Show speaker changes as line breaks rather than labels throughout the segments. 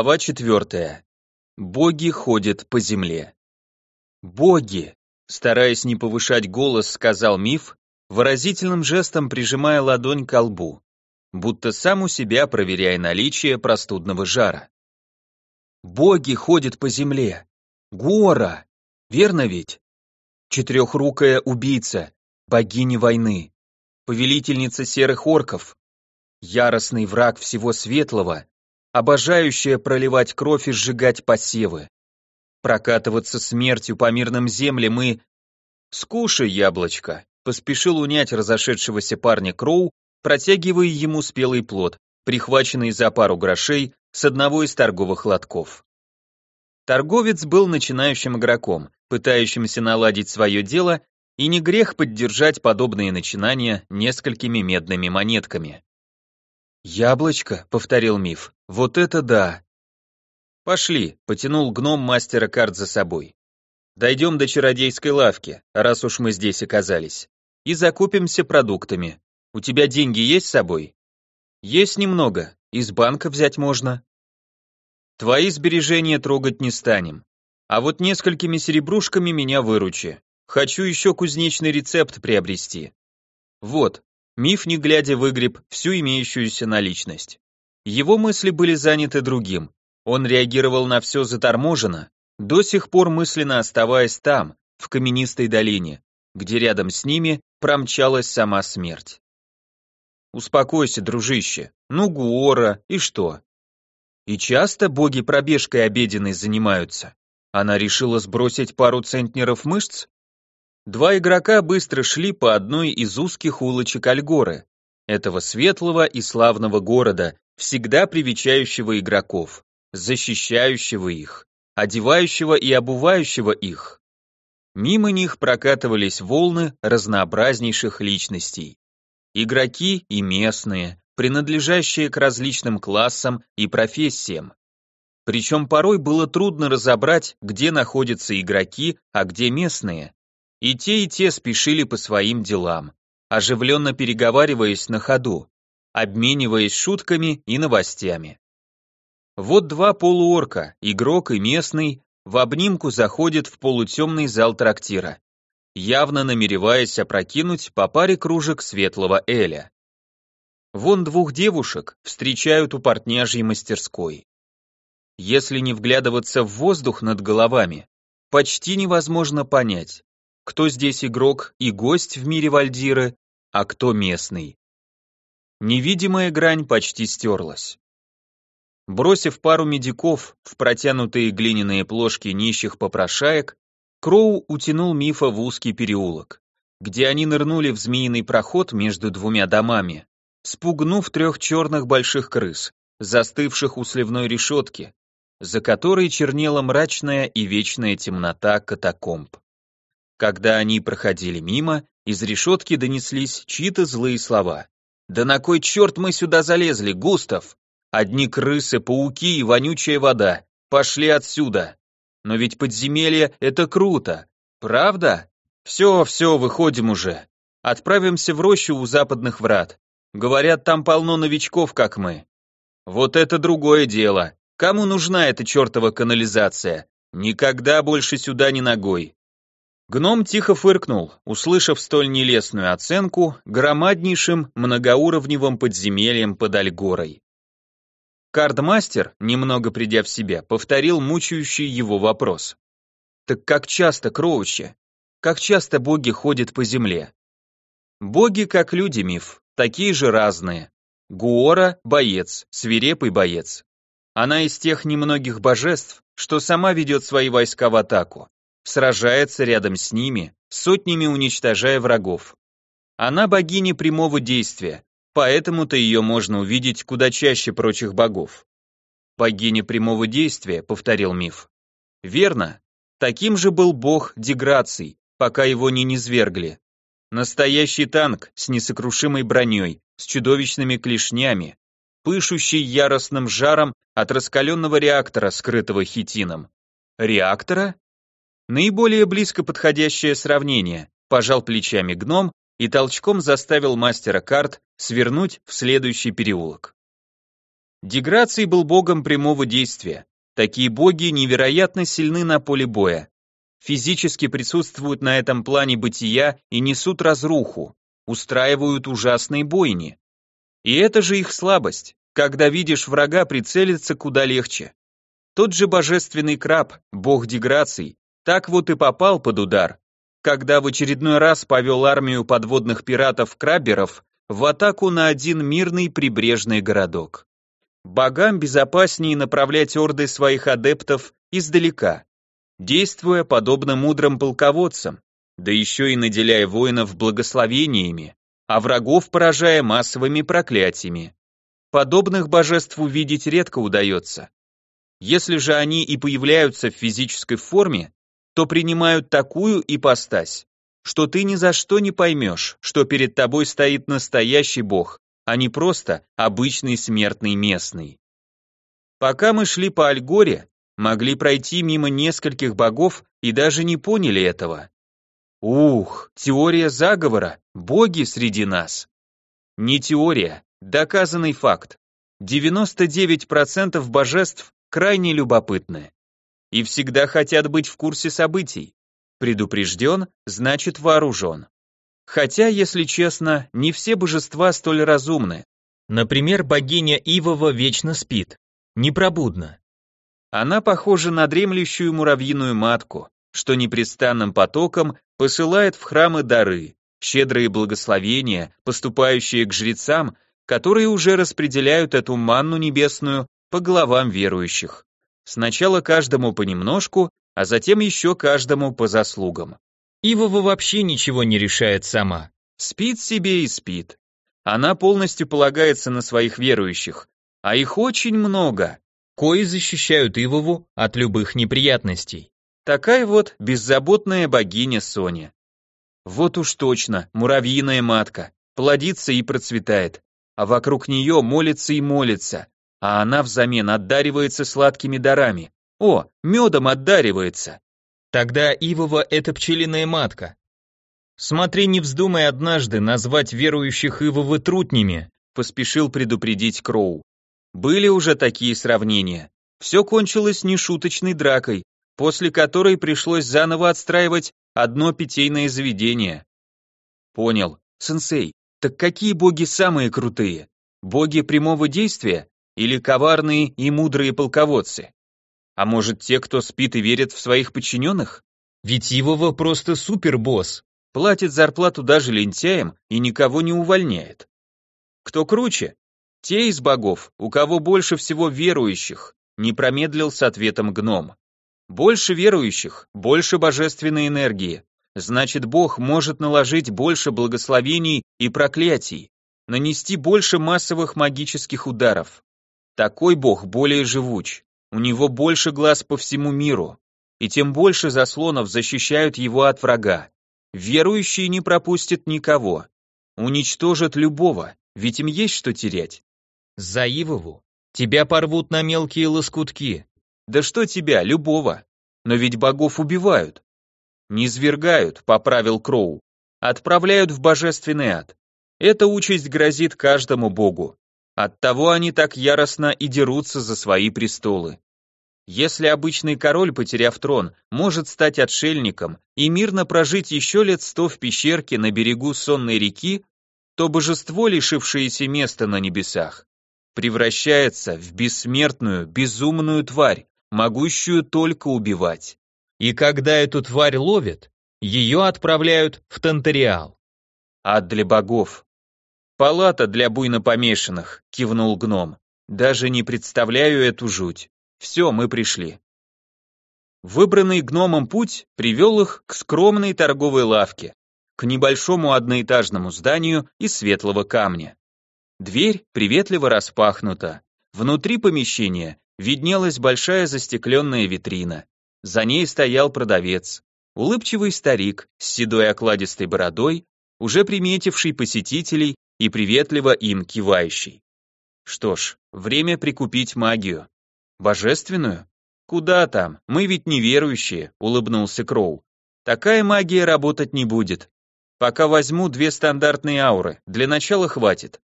Глава четвертая. Боги ходят по земле. Боги, стараясь не повышать голос, сказал миф, выразительным жестом прижимая ладонь к лбу, будто сам у себя проверяя наличие простудного жара. Боги ходят по земле. Гора, верно ведь? Четырехрукая убийца, богиня войны, повелительница серых орков, яростный враг всего светлого, обожающая проливать кровь и сжигать посевы. Прокатываться смертью по мирным землям мы... Скушай, яблочко, поспешил унять разошедшегося парня Кроу, протягивая ему спелый плод, прихваченный за пару грошей с одного из торговых лотков. Торговец был начинающим игроком, пытающимся наладить свое дело, и не грех поддержать подобные начинания несколькими медными монетками. «Яблочко», — повторил миф, — «вот это да». «Пошли», — потянул гном мастера карт за собой. «Дойдем до чародейской лавки, раз уж мы здесь оказались, и закупимся продуктами. У тебя деньги есть с собой?» «Есть немного, из банка взять можно». «Твои сбережения трогать не станем, а вот несколькими серебрушками меня выручи. Хочу еще кузнечный рецепт приобрести. Вот, Миф, не глядя, выгреб всю имеющуюся наличность. Его мысли были заняты другим. Он реагировал на все заторможенно, до сих пор мысленно оставаясь там, в каменистой долине, где рядом с ними промчалась сама смерть. Успокойся, дружище. Ну, Гуора, и что? И часто боги пробежкой обеденной занимаются. Она решила сбросить пару центнеров мышц? Два игрока быстро шли по одной из узких улочек Альгоры, этого светлого и славного города, всегда привечающего игроков, защищающего их, одевающего и обувающего их. Мимо них прокатывались волны разнообразнейших личностей. Игроки и местные, принадлежащие к различным классам и профессиям. Причем порой было трудно разобрать, где находятся игроки, а где местные. И те, и те спешили по своим делам, оживленно переговариваясь на ходу, обмениваясь шутками и новостями. Вот два полуорка, игрок и местный, в обнимку заходят в полутемный зал трактира, явно намереваясь опрокинуть по паре кружек светлого эля. Вон двух девушек встречают у портняжьей мастерской. Если не вглядываться в воздух над головами, почти невозможно понять, кто здесь игрок и гость в мире Вальдиры, а кто местный. Невидимая грань почти стерлась. Бросив пару медиков в протянутые глиняные плошки нищих попрошаек, Кроу утянул мифа в узкий переулок, где они нырнули в змеиный проход между двумя домами, спугнув трех черных больших крыс, застывших у сливной решетки, за которой чернела мрачная и вечная темнота катакомб. Когда они проходили мимо, из решетки донеслись чьи-то злые слова. «Да на кой черт мы сюда залезли, Густав? Одни крысы, пауки и вонючая вода. Пошли отсюда. Но ведь подземелье — это круто. Правда? Все, все, выходим уже. Отправимся в рощу у западных врат. Говорят, там полно новичков, как мы. Вот это другое дело. Кому нужна эта чертова канализация? Никогда больше сюда не ногой. Гном тихо фыркнул, услышав столь нелестную оценку громаднейшим многоуровневым подземельем под Альгорой. Кардмастер, немного придя в себя, повторил мучающий его вопрос. «Так как часто, Кроучи? Как часто боги ходят по земле?» «Боги, как люди, миф, такие же разные. Гуора — боец, свирепый боец. Она из тех немногих божеств, что сама ведет свои войска в атаку, сражается рядом с ними, сотнями уничтожая врагов. Она богиня прямого действия, поэтому-то ее можно увидеть куда чаще прочих богов. Богиня прямого действия, повторил миф. Верно. Таким же был бог деграций, пока его не низвергли. Настоящий танк с несокрушимой броней, с чудовищными клешнями, пышущий яростным жаром от раскаленного реактора, скрытого хитином. Реактора? Наиболее близко подходящее сравнение, пожал плечами гном и толчком заставил мастера карт свернуть в следующий переулок. Деграций был богом прямого действия. Такие боги невероятно сильны на поле боя. Физически присутствуют на этом плане бытия и несут разруху, устраивают ужасные бойни. И это же их слабость. Когда видишь врага, прицелиться куда легче. Тот же божественный краб, бог деграций, так вот и попал под удар, когда в очередной раз повел армию подводных пиратов-краберов в атаку на один мирный прибрежный городок. Богам безопаснее направлять орды своих адептов издалека, действуя подобно мудрым полководцам, да еще и наделяя воинов благословениями, а врагов поражая массовыми проклятиями. Подобных божеств увидеть редко удается. Если же они и появляются в физической форме, то принимают такую ипостась, что ты ни за что не поймешь, что перед тобой стоит настоящий бог, а не просто обычный смертный местный. Пока мы шли по Альгоре, могли пройти мимо нескольких богов и даже не поняли этого. Ух, теория заговора, боги среди нас. Не теория, доказанный факт. 99% божеств крайне любопытны. И всегда хотят быть в курсе событий. Предупрежден, значит вооружен. Хотя, если честно, не все божества столь разумны. Например, богиня Ивова вечно спит, непробудна. Она похожа на дремлющую муравьиную матку, что непрестанным потоком посылает в храмы дары, щедрые благословения, поступающие к жрецам, которые уже распределяют эту манну небесную по головам верующих. Сначала каждому понемножку, а затем еще каждому по заслугам. Ивова вообще ничего не решает сама. Спит себе и спит. Она полностью полагается на своих верующих, а их очень много, кои защищают Ивову от любых неприятностей. Такая вот беззаботная богиня Соня. Вот уж точно, муравьиная матка, плодится и процветает, а вокруг нее молится и молится, а она взамен отдаривается сладкими дарами. О, медом отдаривается. Тогда Ивова — это пчелиная матка. Смотри, не вздумай однажды назвать верующих Ивовы трутнями, поспешил предупредить Кроу. Были уже такие сравнения. Все кончилось нешуточной дракой, после которой пришлось заново отстраивать одно питейное заведение. Понял. Сенсей, так какие боги самые крутые? Боги прямого действия или коварные и мудрые полководцы? А может, те, кто спит и верит в своих подчиненных? Ведь Ивова просто супербосс, платит зарплату даже лентяям и никого не увольняет. Кто круче? Те из богов, у кого больше всего верующих, не промедлил с ответом гном. Больше верующих, больше божественной энергии. Значит, Бог может наложить больше благословений и проклятий, нанести больше массовых магических ударов. Такой Бог более живуч, у него больше глаз по всему миру, и тем больше заслонов защищают его от врага. Верующие не пропустят никого, уничтожат любого, ведь им есть что терять. Заивову, тебя порвут на мелкие лоскутки. Да что тебя, любого. Но ведь богов убивают. Не свергают, поправил Кроу. Отправляют в божественный ад. Эта участь грозит каждому богу. Оттого они так яростно и дерутся за свои престолы. Если обычный король, потеряв трон, может стать отшельником и мирно прожить еще лет сто в пещерке на берегу сонной реки, то божество, лишившееся места на небесах, превращается в бессмертную, безумную тварь, могущую только убивать. И когда эту тварь ловят, ее отправляют в Тантериал. Ад для богов, «Палата для буйно помешанных», — кивнул гном. «Даже не представляю эту жуть. Все, мы пришли». Выбранный гномом путь привел их к скромной торговой лавке, к небольшому одноэтажному зданию из светлого камня. Дверь приветливо распахнута. Внутри помещения виднелась большая застекленная витрина. За ней стоял продавец, улыбчивый старик с седой окладистой бородой, уже приметивший посетителей и приветливо им кивающий. Что ж, время прикупить магию. Божественную? Куда там, мы ведь неверующие, улыбнулся Кроу. Такая магия работать не будет. Пока возьму две стандартные ауры, для начала хватит.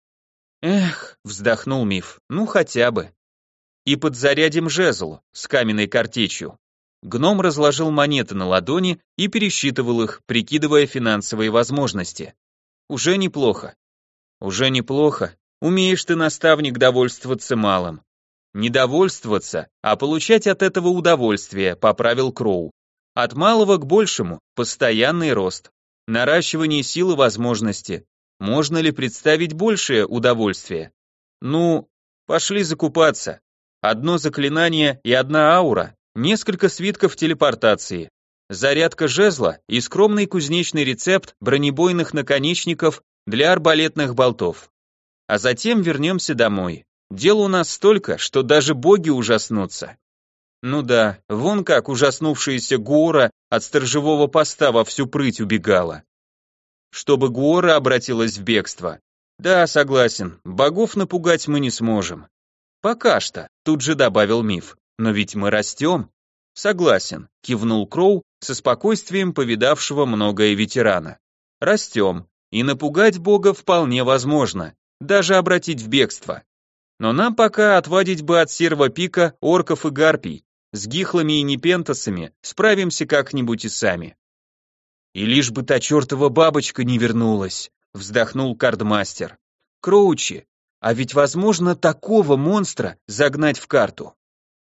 Эх, вздохнул Миф, ну хотя бы. И подзарядим жезл с каменной картечью. Гном разложил монеты на ладони и пересчитывал их, прикидывая финансовые возможности. Уже неплохо. Уже неплохо. Умеешь ты, наставник, довольствоваться малым. Не довольствоваться, а получать от этого удовольствие, поправил Кроу. От малого к большему, постоянный рост. Наращивание силы возможности. Можно ли представить большее удовольствие? Ну, пошли закупаться. Одно заклинание и одна аура, несколько свитков телепортации, зарядка жезла и скромный кузнечный рецепт бронебойных наконечников для арбалетных болтов. А затем вернемся домой. Дел у нас столько, что даже боги ужаснутся. Ну да, вон как ужаснувшаяся Гуора от сторожевого поста во всю прыть убегала. Чтобы Гуора обратилась в бегство. Да, согласен, богов напугать мы не сможем. Пока что, тут же добавил миф. Но ведь мы растем. Согласен, кивнул Кроу со спокойствием повидавшего многое ветерана. Растем, и напугать бога вполне возможно, даже обратить в бегство. Но нам пока отвадить бы от серого пика орков и гарпий, с гихлами и непентасами справимся как-нибудь и сами. И лишь бы та чертова бабочка не вернулась, вздохнул кардмастер. Кроучи, а ведь возможно такого монстра загнать в карту.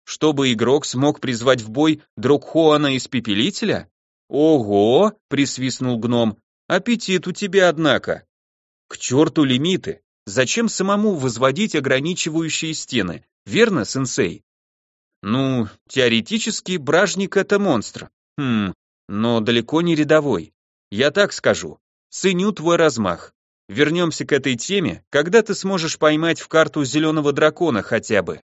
Чтобы игрок смог призвать в бой Дрогхоана из Пепелителя? Ого, присвистнул гном, аппетит у тебя, однако. К черту лимиты, зачем самому возводить ограничивающие стены, верно, сенсей? Ну, теоретически бражник это монстр. Хм, но далеко не рядовой. Я так скажу. Ценю твой размах. Вернемся к этой теме, когда ты сможешь поймать в карту зеленого дракона хотя бы.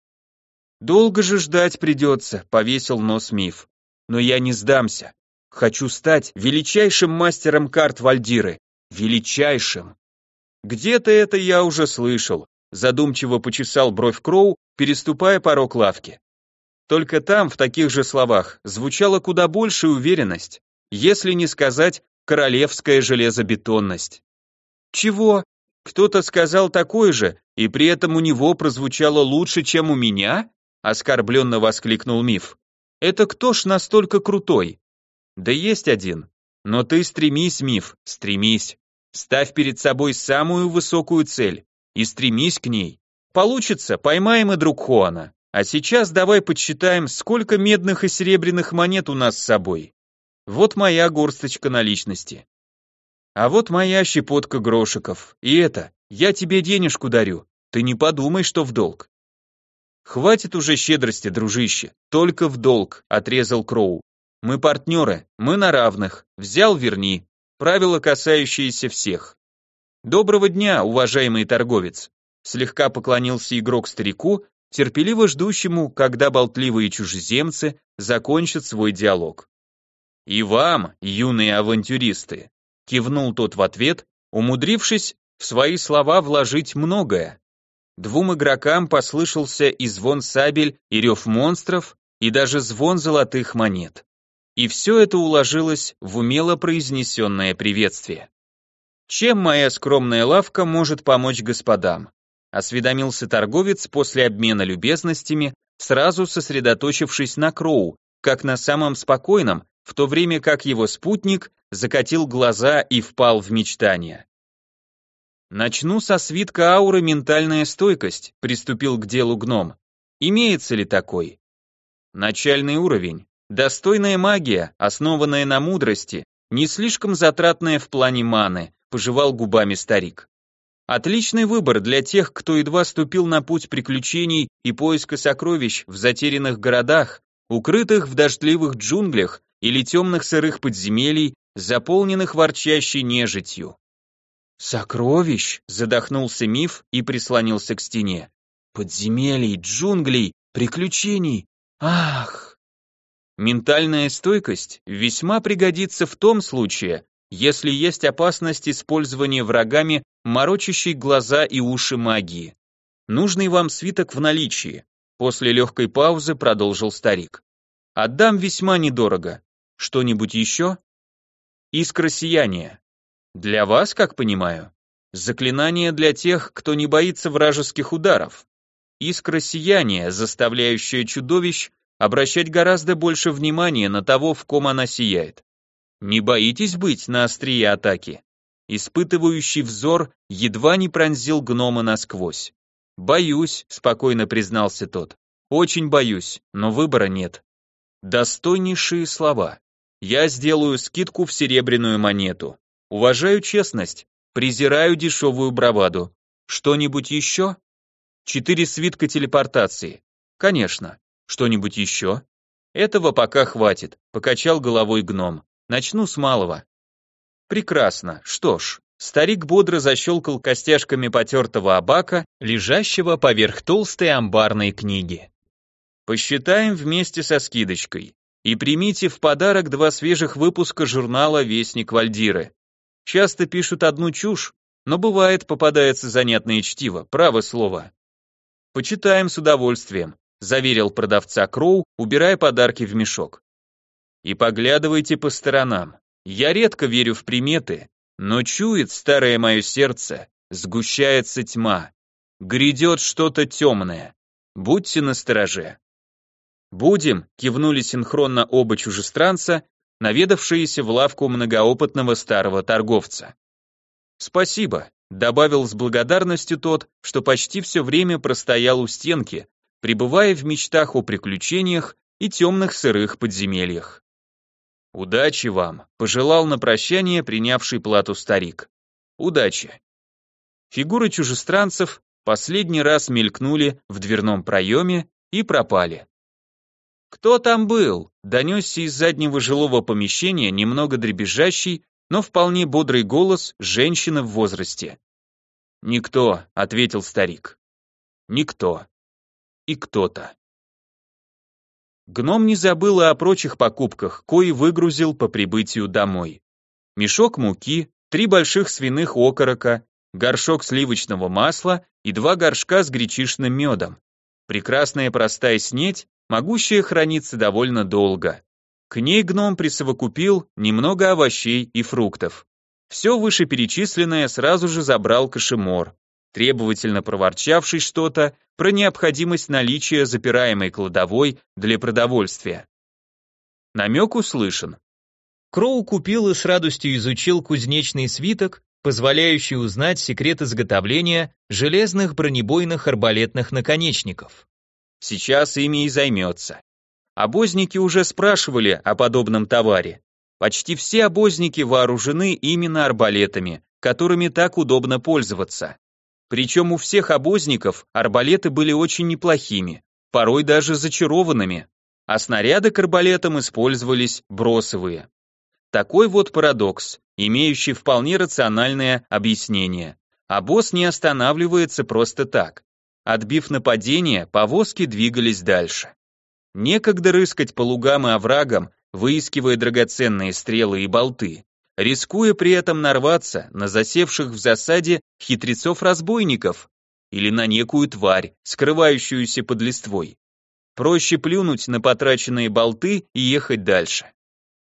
Долго же ждать придется, повесил нос миф. Но я не сдамся. Хочу стать величайшим мастером карт Вальдиры. Величайшим. Где-то это я уже слышал, задумчиво почесал бровь Кроу, переступая порог лавки. Только там, в таких же словах, звучала куда большая уверенность, если не сказать королевская железобетонность. Чего? Кто-то сказал такое же, и при этом у него прозвучало лучше, чем у меня? Оскорбленно воскликнул Миф. Это кто ж настолько крутой? Да есть один. Но ты стремись, Миф, стремись. Ставь перед собой самую высокую цель и стремись к ней. Получится, поймаем и друг Хуана. А сейчас давай подсчитаем, сколько медных и серебряных монет у нас с собой. Вот моя горсточка наличности. А вот моя щепотка грошиков. И это, я тебе денежку дарю. Ты не подумай, что в долг. Хватит уже щедрости, дружище. Только в долг, отрезал Кроу. Мы партнеры, мы на равных. Взял, верни. Правило, касающееся всех. Доброго дня, уважаемый торговец. Слегка поклонился игрок старику, терпеливо ждущему, когда болтливые чужеземцы закончат свой диалог. «И вам, юные авантюристы», — кивнул тот в ответ, умудрившись в свои слова вложить многое. Двум игрокам послышался и звон сабель, и рев монстров, и даже звон золотых монет. И все это уложилось в умело произнесенное приветствие. Чем моя скромная лавка может помочь господам? осведомился торговец после обмена любезностями, сразу сосредоточившись на Кроу, как на самом спокойном, в то время как его спутник закатил глаза и впал в мечтания. «Начну со свитка ауры «Ментальная стойкость», — приступил к делу гном. «Имеется ли такой?» «Начальный уровень. Достойная магия, основанная на мудрости, не слишком затратная в плане маны», — пожевал губами старик. Отличный выбор для тех, кто едва ступил на путь приключений и поиска сокровищ в затерянных городах, укрытых в дождливых джунглях или темных сырых подземелий, заполненных ворчащей нежитью. «Сокровищ!» — задохнулся миф и прислонился к стене. «Подземелий, джунглей, приключений! Ах!» Ментальная стойкость весьма пригодится в том случае, если есть опасность использования врагами морочащей глаза и уши магии. Нужный вам свиток в наличии. После легкой паузы продолжил старик. Отдам весьма недорого. Что-нибудь еще? Искра сияния. Для вас, как понимаю. Заклинание для тех, кто не боится вражеских ударов. Искра сияния, заставляющая чудовищ обращать гораздо больше внимания на того, в ком она сияет. Не боитесь быть на острие атаки? Испытывающий взор едва не пронзил гнома насквозь. «Боюсь», — спокойно признался тот. «Очень боюсь, но выбора нет». Достойнейшие слова. Я сделаю скидку в серебряную монету. Уважаю честность, презираю дешевую браваду. Что-нибудь еще? Четыре свитка телепортации. Конечно. Что-нибудь еще? Этого пока хватит, покачал головой гном. Начну с малого. Прекрасно. Что ж, старик бодро защелкал костяшками потертого абака, лежащего поверх толстой амбарной книги. Посчитаем вместе со скидочкой. И примите в подарок два свежих выпуска журнала «Вестник Вальдиры». Часто пишут одну чушь, но бывает попадается занятное чтиво, право слово. Почитаем с удовольствием, заверил продавца Кроу, убирая подарки в мешок. И поглядывайте по сторонам. Я редко верю в приметы, но чует старое мое сердце, сгущается тьма. Грядет что-то темное. Будьте настороже. Будем, кивнули синхронно оба чужестранца, наведавшиеся в лавку многоопытного старого торговца. Спасибо, добавил с благодарностью тот, что почти все время простоял у стенки, пребывая в мечтах о приключениях и темных сырых подземельях. «Удачи вам», — пожелал на прощание принявший плату старик. «Удачи». Фигуры чужестранцев последний раз мелькнули в дверном проеме и пропали. «Кто там был?» — донесся из заднего жилого помещения немного дребезжащий, но вполне бодрый голос женщины в возрасте. «Никто», — ответил старик. «Никто. И кто-то». Гном не забыл и о прочих покупках, кои выгрузил по прибытию домой. Мешок муки, три больших свиных окорока, горшок сливочного масла и два горшка с гречишным медом. Прекрасная простая снеть, могущая храниться довольно долго. К ней гном присовокупил немного овощей и фруктов. Все вышеперечисленное сразу же забрал кошемор, требовательно проворчавший что-то про необходимость наличия запираемой кладовой для продовольствия. Намек услышан. Кроу купил и с радостью изучил кузнечный свиток, позволяющий узнать секрет изготовления железных бронебойных арбалетных наконечников. Сейчас ими и займется. Обозники уже спрашивали о подобном товаре. Почти все обозники вооружены именно арбалетами, которыми так удобно пользоваться. Причем у всех обозников арбалеты были очень неплохими, порой даже зачарованными, а снаряды к арбалетам использовались бросовые. Такой вот парадокс, имеющий вполне рациональное объяснение. Обоз не останавливается просто так. Отбив нападение, повозки двигались дальше. Некогда рыскать по лугам и оврагам, выискивая драгоценные стрелы и болты рискуя при этом нарваться на засевших в засаде хитрецов-разбойников или на некую тварь, скрывающуюся под листвой. Проще плюнуть на потраченные болты и ехать дальше.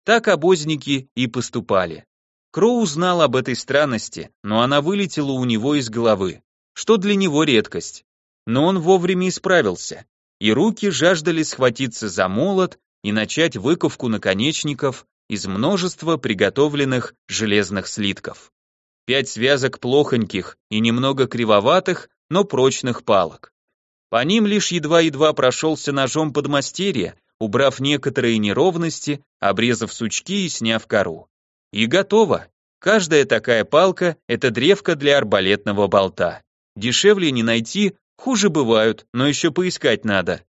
Так обозники и поступали. Кроу знал об этой странности, но она вылетела у него из головы, что для него редкость. Но он вовремя исправился, и руки жаждали схватиться за молот и начать выковку наконечников, из множества приготовленных железных слитков. Пять связок плохоньких и немного кривоватых, но прочных палок. По ним лишь едва-едва прошелся ножом подмастерье, убрав некоторые неровности, обрезав сучки и сняв кору. И готово. Каждая такая палка – это древко для арбалетного болта. Дешевле не найти, хуже бывают, но еще поискать надо.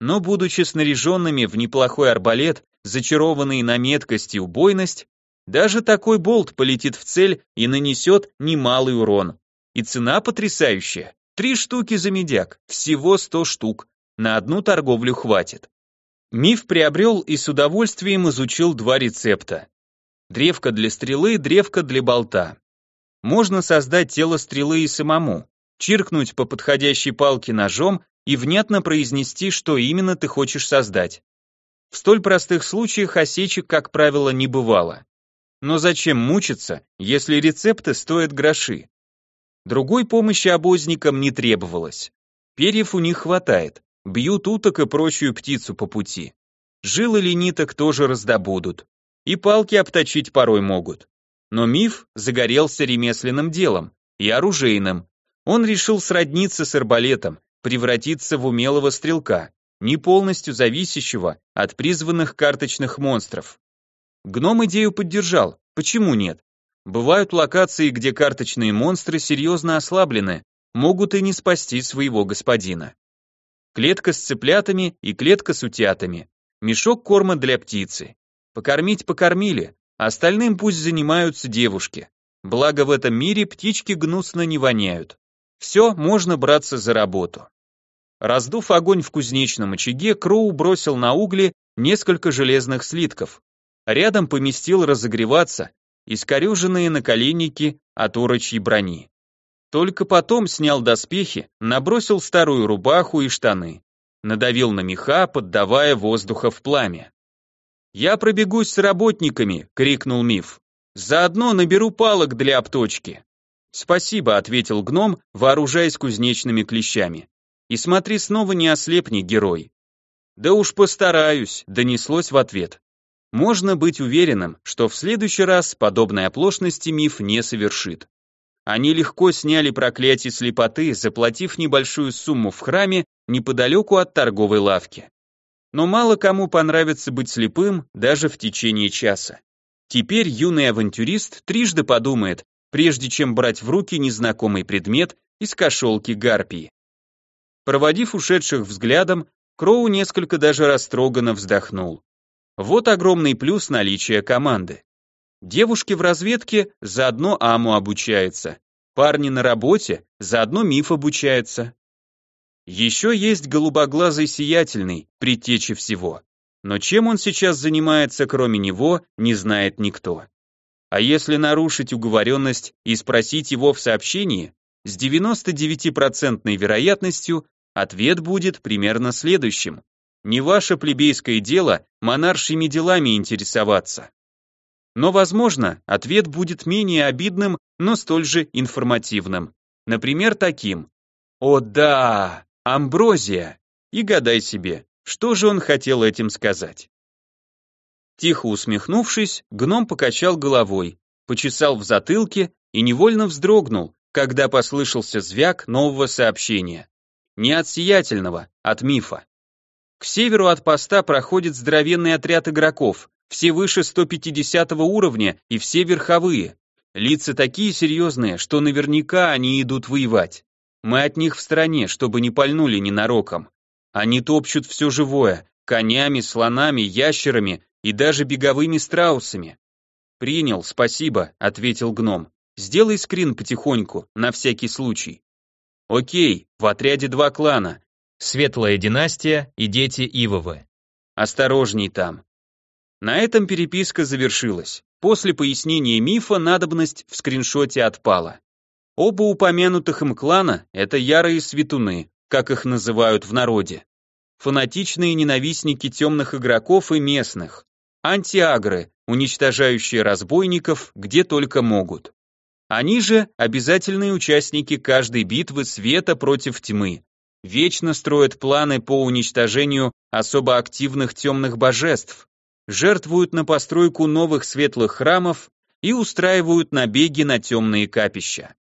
Но будучи снаряженными в неплохой арбалет, зачарованный на меткость и убойность, даже такой болт полетит в цель и нанесет немалый урон. И цена потрясающая. Три штуки за медяк, всего сто штук. На одну торговлю хватит. Миф приобрел и с удовольствием изучил два рецепта. Древко для стрелы, древко для болта. Можно создать тело стрелы и самому, чиркнуть по подходящей палке ножом и внятно произнести, что именно ты хочешь создать. В столь простых случаях осечек, как правило, не бывало. Но зачем мучиться, если рецепты стоят гроши? Другой помощи обозникам не требовалось. Перьев у них хватает, бьют уток и прочую птицу по пути. Жилы ли ниток тоже раздобудут. И палки обточить порой могут. Но миф загорелся ремесленным делом и оружейным. Он решил сродниться с арбалетом, превратиться в умелого стрелка, не полностью зависящего от призванных карточных монстров. Гном идею поддержал, почему нет? Бывают локации, где карточные монстры серьезно ослаблены, могут и не спасти своего господина. Клетка с цыплятами и клетка с утятами, мешок корма для птицы. Покормить покормили, остальным пусть занимаются девушки. Благо в этом мире птички гнусно не воняют. Все, можно браться за работу. Раздув огонь в кузнечном очаге, Кроу бросил на угли несколько железных слитков. Рядом поместил разогреваться искорюженные наколенники от урочьей брони. Только потом снял доспехи, набросил старую рубаху и штаны. Надавил на меха, поддавая воздуха в пламя. «Я пробегусь с работниками!» — крикнул Миф. «Заодно наберу палок для обточки». «Спасибо», — ответил гном, вооружаясь кузнечными клещами. «И смотри, снова не ослепни, герой». «Да уж постараюсь», — донеслось в ответ. Можно быть уверенным, что в следующий раз подобной оплошности миф не совершит. Они легко сняли проклятие слепоты, заплатив небольшую сумму в храме неподалеку от торговой лавки. Но мало кому понравится быть слепым даже в течение часа. Теперь юный авантюрист трижды подумает, прежде чем брать в руки незнакомый предмет из кошелки гарпии. Проводив ушедших взглядом, Кроу несколько даже растроганно вздохнул. Вот огромный плюс наличия команды. Девушки в разведке заодно АМУ обучается, парни на работе заодно МИФ обучается. Еще есть голубоглазый сиятельный, предтечи всего. Но чем он сейчас занимается, кроме него, не знает никто. А если нарушить уговоренность и спросить его в сообщении, с 99% вероятностью ответ будет примерно следующим. Не ваше плебейское дело монаршими делами интересоваться. Но, возможно, ответ будет менее обидным, но столь же информативным. Например, таким. «О да, амброзия!» И гадай себе, что же он хотел этим сказать. Тихо усмехнувшись, гном покачал головой, почесал в затылке и невольно вздрогнул, когда послышался звяк нового сообщения. Не от сиятельного, от мифа. К северу от поста проходит здоровенный отряд игроков, все выше 150 уровня и все верховые. Лица такие серьезные, что наверняка они идут воевать. Мы от них в стороне, чтобы не пальнули ненароком. Они топчут все живое, конями, слонами, ящерами и даже беговыми страусами. «Принял, спасибо», — ответил гном. «Сделай скрин потихоньку, на всякий случай». «Окей, в отряде два клана, Светлая династия и дети Ивовы. Осторожней там. На этом переписка завершилась. После пояснения мифа надобность в скриншоте отпала. Оба упомянутых им клана – это ярые светуны, как их называют в народе. Фанатичные ненавистники темных игроков и местных. Антиагры, уничтожающие разбойников где только могут. Они же обязательные участники каждой битвы света против тьмы, вечно строят планы по уничтожению особо активных темных божеств, жертвуют на постройку новых светлых храмов и устраивают набеги на темные капища.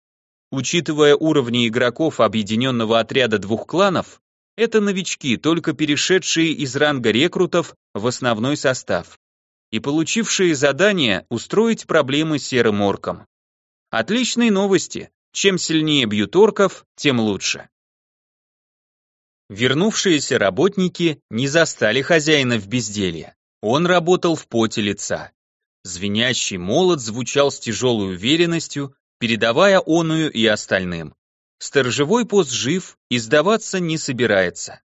Учитывая уровни игроков объединенного отряда двух кланов, это новички, только перешедшие из ранга рекрутов в основной состав и получившие задание устроить проблемы серым оркам. Отличные новости, чем сильнее бьют орков, тем лучше. Вернувшиеся работники не застали хозяина в безделье. Он работал в поте лица. Звенящий молот звучал с тяжелой уверенностью, передавая оную и остальным. Сторожевой пост жив и сдаваться не собирается.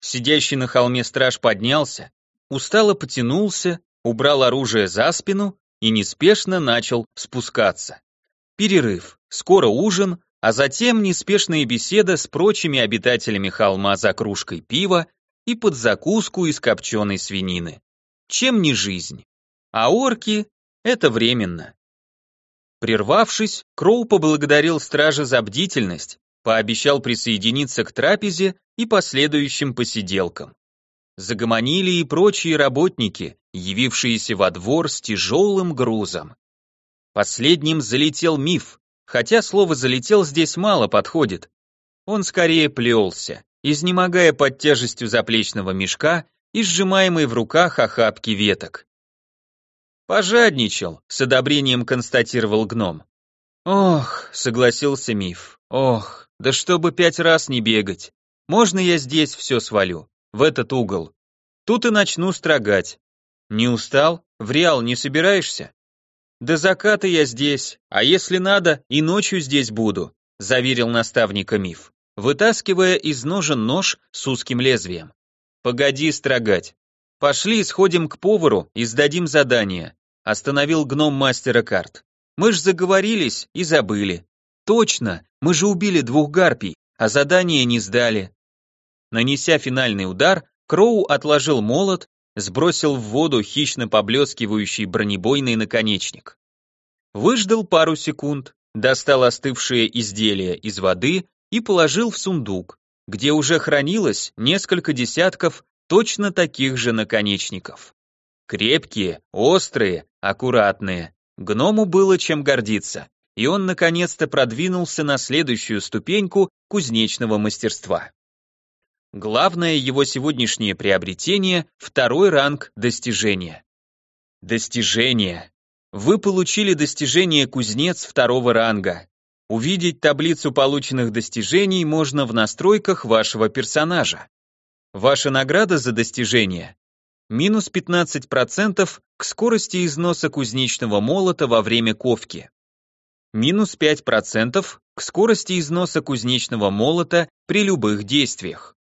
Сидящий на холме страж поднялся, устало потянулся, убрал оружие за спину и неспешно начал спускаться. Перерыв, скоро ужин, а затем неспешная беседа с прочими обитателями холма за кружкой пива и под закуску из копченой свинины. Чем не жизнь? А орки — это временно. Прервавшись, Кроу поблагодарил стража за бдительность, пообещал присоединиться к трапезе и последующим посиделкам. Загомонили и прочие работники, явившиеся во двор с тяжелым грузом. Последним залетел миф, хотя слово «залетел» здесь мало подходит. Он скорее плелся, изнемогая под тяжестью заплечного мешка и сжимаемой в руках охапки веток. «Пожадничал», — с одобрением констатировал гном. «Ох», — согласился миф, — «ох, да чтобы пять раз не бегать. Можно я здесь все свалю, в этот угол? Тут и начну строгать. Не устал? В Реал не собираешься? До заката я здесь, а если надо, и ночью здесь буду, заверил наставника Миф, вытаскивая из ножен нож с узким лезвием. Погоди строгать. Пошли сходим к повару и сдадим задание, остановил гном мастера карт. Мы ж заговорились и забыли. Точно, мы же убили двух гарпий, а задание не сдали. Нанеся финальный удар, Кроу отложил молот, сбросил в воду хищно поблескивающий бронебойный наконечник. Выждал пару секунд, достал остывшее изделие из воды и положил в сундук, где уже хранилось несколько десятков точно таких же наконечников. Крепкие, острые, аккуратные. Гному было чем гордиться, и он наконец-то продвинулся на следующую ступеньку кузнечного мастерства. Главное его сегодняшнее приобретение – второй ранг достижения. Достижение. Вы получили достижение кузнец второго ранга. Увидеть таблицу полученных достижений можно в настройках вашего персонажа. Ваша награда за достижение – минус 15% к скорости износа кузнечного молота во время ковки. Минус 5% к скорости износа кузнечного молота при любых действиях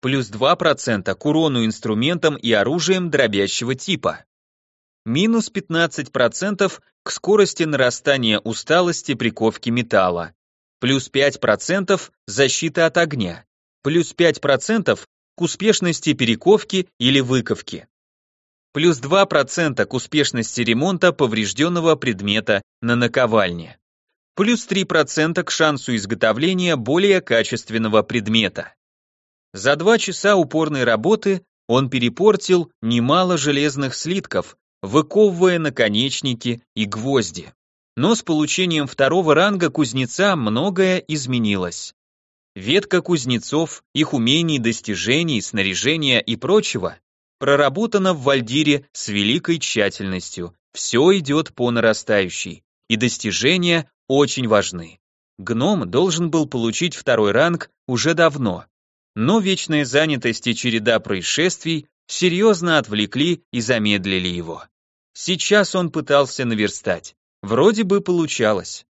плюс 2% к урону инструментам и оружием дробящего типа, минус 15% к скорости нарастания усталости при ковке металла, плюс 5% защита от огня, плюс 5% к успешности перековки или выковки, плюс 2% к успешности ремонта поврежденного предмета на наковальне, плюс 3% к шансу изготовления более качественного предмета. За два часа упорной работы он перепортил немало железных слитков, выковывая наконечники и гвозди. Но с получением второго ранга кузнеца многое изменилось. Ветка кузнецов, их умений, достижений, снаряжения и прочего проработана в Вальдире с великой тщательностью. Все идет по нарастающей, и достижения очень важны. Гном должен был получить второй ранг уже давно, но вечная занятость и череда происшествий серьезно отвлекли и замедлили его. Сейчас он пытался наверстать. Вроде бы получалось.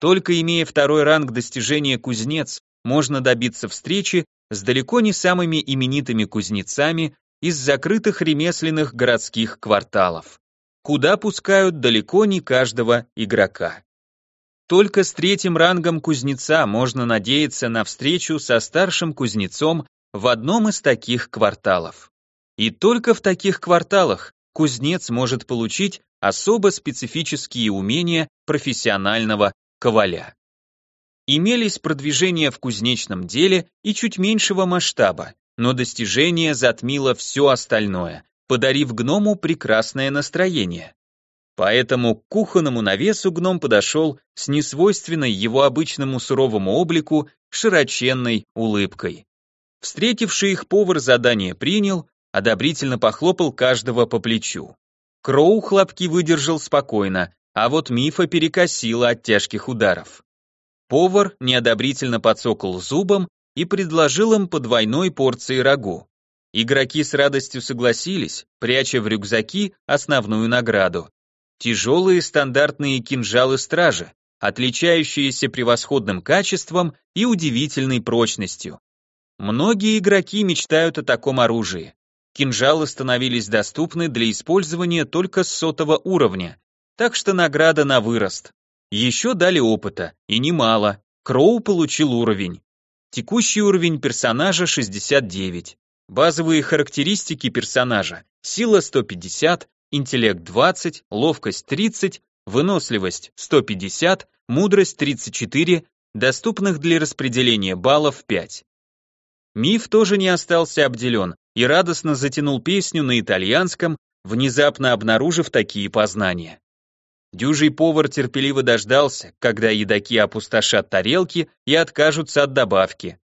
Только имея второй ранг достижения кузнец, можно добиться встречи с далеко не самыми именитыми кузнецами из закрытых ремесленных городских кварталов, куда пускают далеко не каждого игрока. Только с третьим рангом кузнеца можно надеяться на встречу со старшим кузнецом в одном из таких кварталов. И только в таких кварталах кузнец может получить особо специфические умения профессионального коваля. Имелись продвижения в кузнечном деле и чуть меньшего масштаба, но достижение затмило все остальное, подарив гному прекрасное настроение. Поэтому к кухонному навесу гном подошел с несвойственной его обычному суровому облику широченной улыбкой. Встретивший их повар задание принял, одобрительно похлопал каждого по плечу. Кроу хлопки выдержал спокойно, а вот мифа перекосила от тяжких ударов. Повар неодобрительно подсокал зубом и предложил им по двойной порции рагу. Игроки с радостью согласились, пряча в рюкзаки основную награду Тяжелые стандартные кинжалы стражи, отличающиеся превосходным качеством и удивительной прочностью. Многие игроки мечтают о таком оружии. Кинжалы становились доступны для использования только с сотого уровня, так что награда на вырост. Еще дали опыта, и немало. Кроу получил уровень. Текущий уровень персонажа 69. Базовые характеристики персонажа. Сила 150, интеллект 20, ловкость 30, выносливость 150, мудрость 34, доступных для распределения баллов 5. Миф тоже не остался обделен и радостно затянул песню на итальянском, внезапно обнаружив такие познания. Дюжий повар терпеливо дождался, когда едоки опустошат тарелки и откажутся от добавки.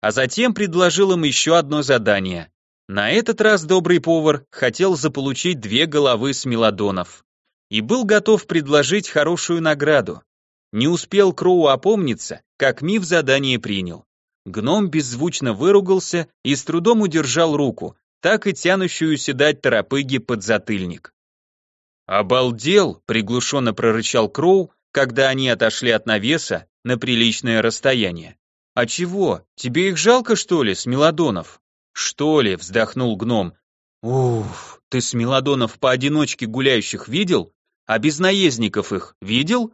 А затем предложил им еще одно задание. На этот раз добрый повар хотел заполучить две головы смелодонов и был готов предложить хорошую награду. Не успел Кроу опомниться, как Миф задание принял. Гном беззвучно выругался и с трудом удержал руку, так и тянущуюся дать торопыги под затыльник. «Обалдел!» — приглушенно прорычал Кроу, когда они отошли от навеса на приличное расстояние. «А чего? Тебе их жалко, что ли, смелодонов?» «Что ли?» — вздохнул гном. «Уф, ты смелодонов поодиночке гуляющих видел? А без наездников их видел?»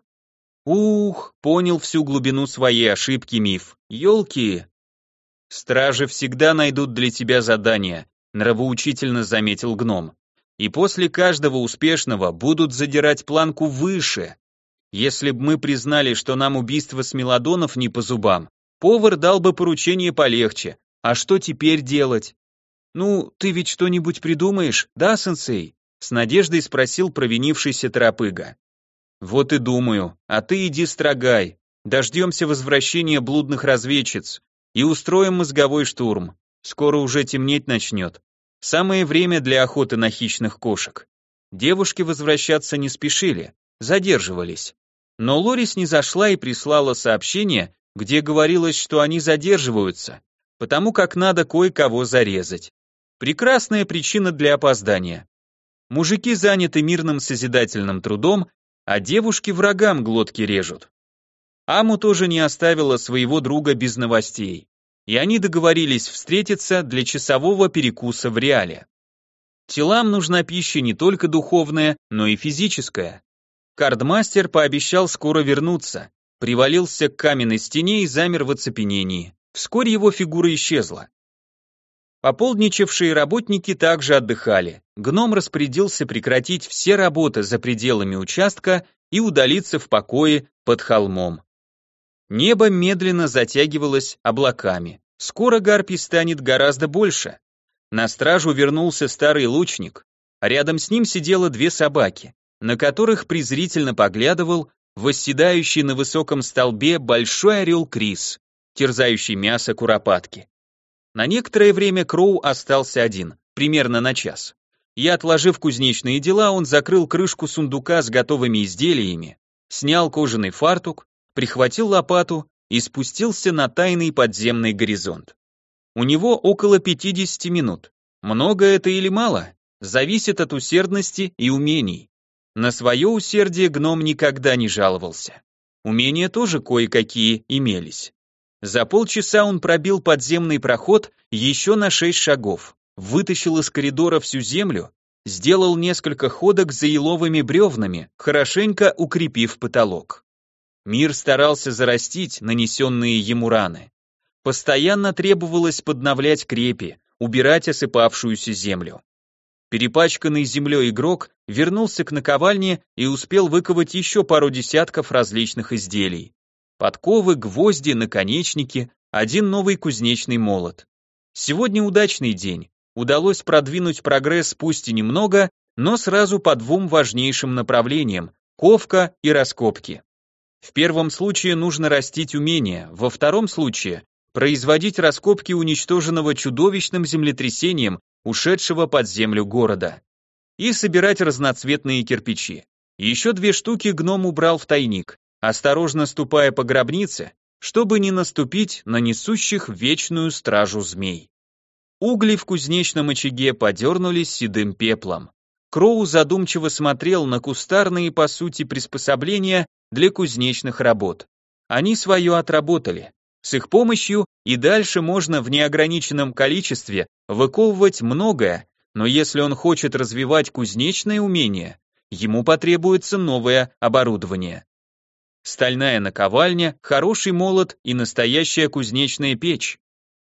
«Ух, понял всю глубину своей ошибки миф. Ёлки!» «Стражи всегда найдут для тебя задание», — нравоучительно заметил гном и после каждого успешного будут задирать планку выше. Если бы мы признали, что нам убийство Смелодонов не по зубам, повар дал бы поручение полегче. А что теперь делать? Ну, ты ведь что-нибудь придумаешь, да, сенсей? С надеждой спросил провинившийся тропыга. Вот и думаю, а ты иди строгай. Дождемся возвращения блудных разведчиц и устроим мозговой штурм. Скоро уже темнеть начнет. Самое время для охоты на хищных кошек. Девушки возвращаться не спешили, задерживались. Но Лорис не зашла и прислала сообщение, где говорилось, что они задерживаются, потому как надо кое-кого зарезать. Прекрасная причина для опоздания. Мужики заняты мирным созидательным трудом, а девушки врагам глотки режут. Аму тоже не оставила своего друга без новостей и они договорились встретиться для часового перекуса в реале. Телам нужна пища не только духовная, но и физическая. Кардмастер пообещал скоро вернуться, привалился к каменной стене и замер в оцепенении. Вскоре его фигура исчезла. Пополдничавшие работники также отдыхали. Гном распорядился прекратить все работы за пределами участка и удалиться в покое под холмом. Небо медленно затягивалось облаками. Скоро гарпий станет гораздо больше. На стражу вернулся старый лучник. Рядом с ним сидело две собаки, на которых презрительно поглядывал восседающий на высоком столбе большой орел Крис, терзающий мясо куропатки. На некоторое время Кроу остался один, примерно на час. И отложив кузнечные дела, он закрыл крышку сундука с готовыми изделиями, снял кожаный фартук, прихватил лопату и спустился на тайный подземный горизонт. У него около 50 минут. Много это или мало? Зависит от усердности и умений. На свое усердие гном никогда не жаловался. Умения тоже кое-какие имелись. За полчаса он пробил подземный проход еще на шесть шагов, вытащил из коридора всю землю, сделал несколько ходок за еловыми бревнами, хорошенько укрепив потолок. Мир старался зарастить нанесенные ему раны. Постоянно требовалось подновлять крепи, убирать осыпавшуюся землю. Перепачканный землей игрок вернулся к наковальне и успел выковать еще пару десятков различных изделий. Подковы, гвозди, наконечники, один новый кузнечный молот. Сегодня удачный день. Удалось продвинуть прогресс пусть и немного, но сразу по двум важнейшим направлениям – ковка и раскопки. В первом случае нужно растить умения, во втором случае производить раскопки уничтоженного чудовищным землетрясением ушедшего под землю города и собирать разноцветные кирпичи. Еще две штуки гном убрал в тайник, осторожно ступая по гробнице, чтобы не наступить на несущих вечную стражу змей. Угли в кузнечном очаге подернулись седым пеплом. Кроу задумчиво смотрел на кустарные, по сути, приспособления для кузнечных работ. Они свое отработали. С их помощью и дальше можно в неограниченном количестве выковывать многое, но если он хочет развивать кузнечное умение, ему потребуется новое оборудование. Стальная наковальня, хороший молот и настоящая кузнечная печь.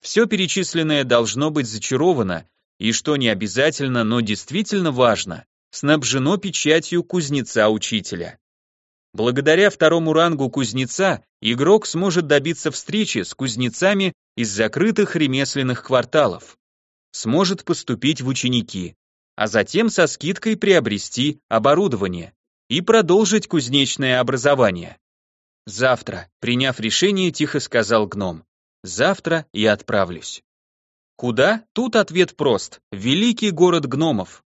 Все перечисленное должно быть зачаровано, и что не обязательно, но действительно важно, снабжено печатью кузнеца-учителя. Благодаря второму рангу кузнеца игрок сможет добиться встречи с кузнецами из закрытых ремесленных кварталов. Сможет поступить в ученики, а затем со скидкой приобрести оборудование и продолжить кузнечное образование. Завтра, приняв решение, тихо сказал гном. Завтра я отправлюсь. Куда? Тут ответ прост. Великий город гномов.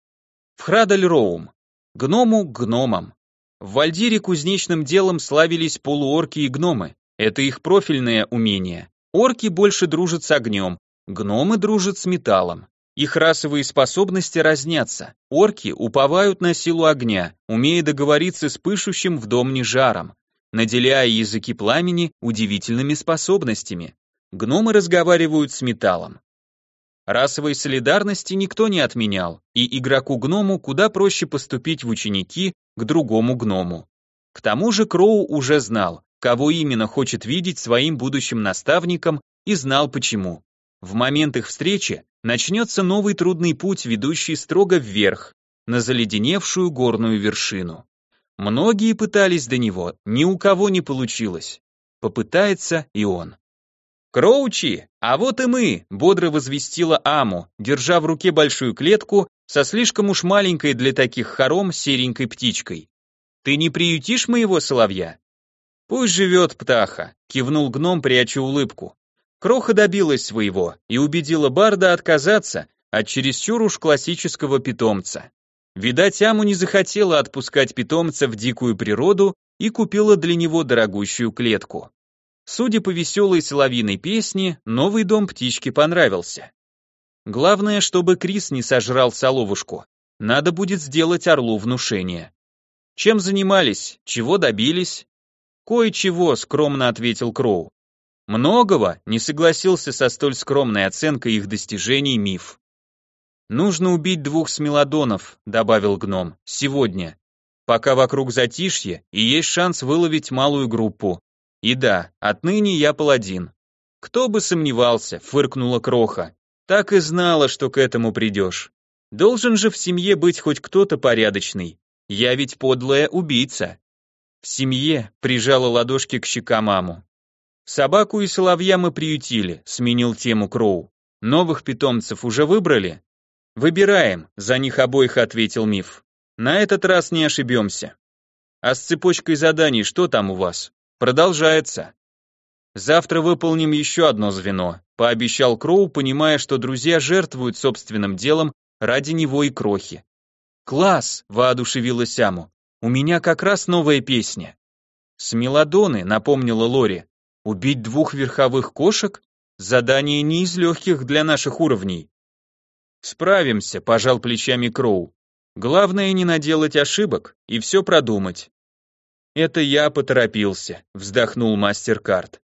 В Храдальроум. Гному гномам. В Вальдире кузнечным делом славились полуорки и гномы. Это их профильное умение. Орки больше дружат с огнем, гномы дружат с металлом. Их расовые способности разнятся. Орки уповают на силу огня, умея договориться с пышущим в дом жаром, наделяя языки пламени удивительными способностями. Гномы разговаривают с металлом. Расовой солидарности никто не отменял, и игроку-гному куда проще поступить в ученики к другому гному. К тому же Кроу уже знал, кого именно хочет видеть своим будущим наставником и знал почему. В момент их встречи начнется новый трудный путь, ведущий строго вверх, на заледеневшую горную вершину. Многие пытались до него, ни у кого не получилось. Попытается и он. «Кроучи, а вот и мы!» — бодро возвестила Аму, держа в руке большую клетку со слишком уж маленькой для таких хором серенькой птичкой. «Ты не приютишь моего соловья?» «Пусть живет птаха», — кивнул гном, пряча улыбку. Кроха добилась своего и убедила Барда отказаться от чересчур уж классического питомца. Видать, Аму не захотела отпускать питомца в дикую природу и купила для него дорогущую клетку. Судя по веселой соловьиной песне, новый дом птички понравился. Главное, чтобы Крис не сожрал соловушку. Надо будет сделать орлу внушение. Чем занимались, чего добились? Кое-чего, скромно ответил Кроу. Многого не согласился со столь скромной оценкой их достижений миф. Нужно убить двух смелодонов, добавил гном, сегодня. Пока вокруг затишье и есть шанс выловить малую группу, и да, отныне я паладин. Кто бы сомневался, фыркнула Кроха. Так и знала, что к этому придешь. Должен же в семье быть хоть кто-то порядочный. Я ведь подлая убийца. В семье прижала ладошки к щекам маму. Собаку и соловья мы приютили, сменил тему Кроу. Новых питомцев уже выбрали? Выбираем, за них обоих ответил Миф. На этот раз не ошибемся. А с цепочкой заданий что там у вас? Продолжается. Завтра выполним еще одно звено, пообещал Кроу, понимая, что друзья жертвуют собственным делом ради него и крохи. Класс, воодушевилась Аму. У меня как раз новая песня. С мелодоны, напомнила Лори. Убить двух верховых кошек? Задание не из легких для наших уровней. Справимся, пожал плечами Кроу. Главное не наделать ошибок и все продумать. «Это я поторопился», — вздохнул мастер-карт.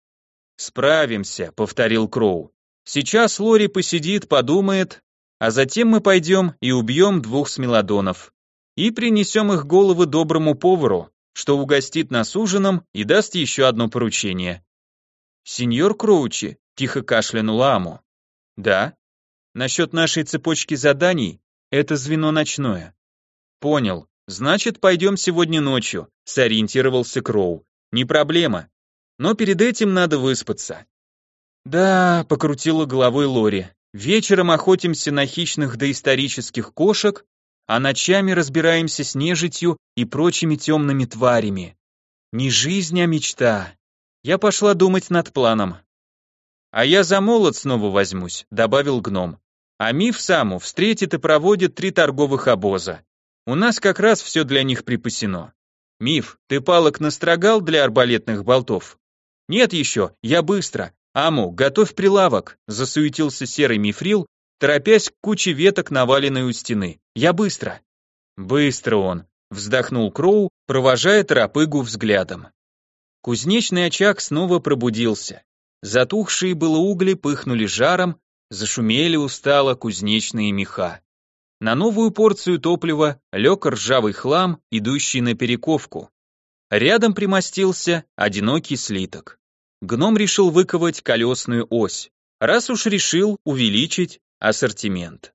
«Справимся», — повторил Кроу. «Сейчас Лори посидит, подумает, а затем мы пойдем и убьем двух смелодонов. И принесем их головы доброму повару, что угостит нас ужином и даст еще одно поручение». «Сеньор Кроучи», — тихо кашлянул Аму. «Да? Насчет нашей цепочки заданий, это звено ночное». «Понял. Значит, пойдем сегодня ночью, сориентировался Кроу. Не проблема. Но перед этим надо выспаться. Да, покрутила головой Лори. Вечером охотимся на хищных доисторических кошек, а ночами разбираемся с нежитью и прочими темными тварями. Не жизнь, а мечта. Я пошла думать над планом. А я за молот снова возьмусь, добавил гном. А миф саму встретит и проводит три торговых обоза. У нас как раз все для них припасено. Миф, ты палок настрогал для арбалетных болтов? Нет еще, я быстро. Аму, готовь прилавок, засуетился серый мифрил, торопясь к куче веток, наваленной у стены. Я быстро. Быстро он, вздохнул Кроу, провожая торопыгу взглядом. Кузнечный очаг снова пробудился. Затухшие было угли пыхнули жаром, зашумели устало кузнечные меха. На новую порцию топлива лег ржавый хлам, идущий на перековку. Рядом примостился одинокий слиток. Гном решил выковать колесную ось. Раз уж решил увеличить ассортимент.